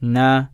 na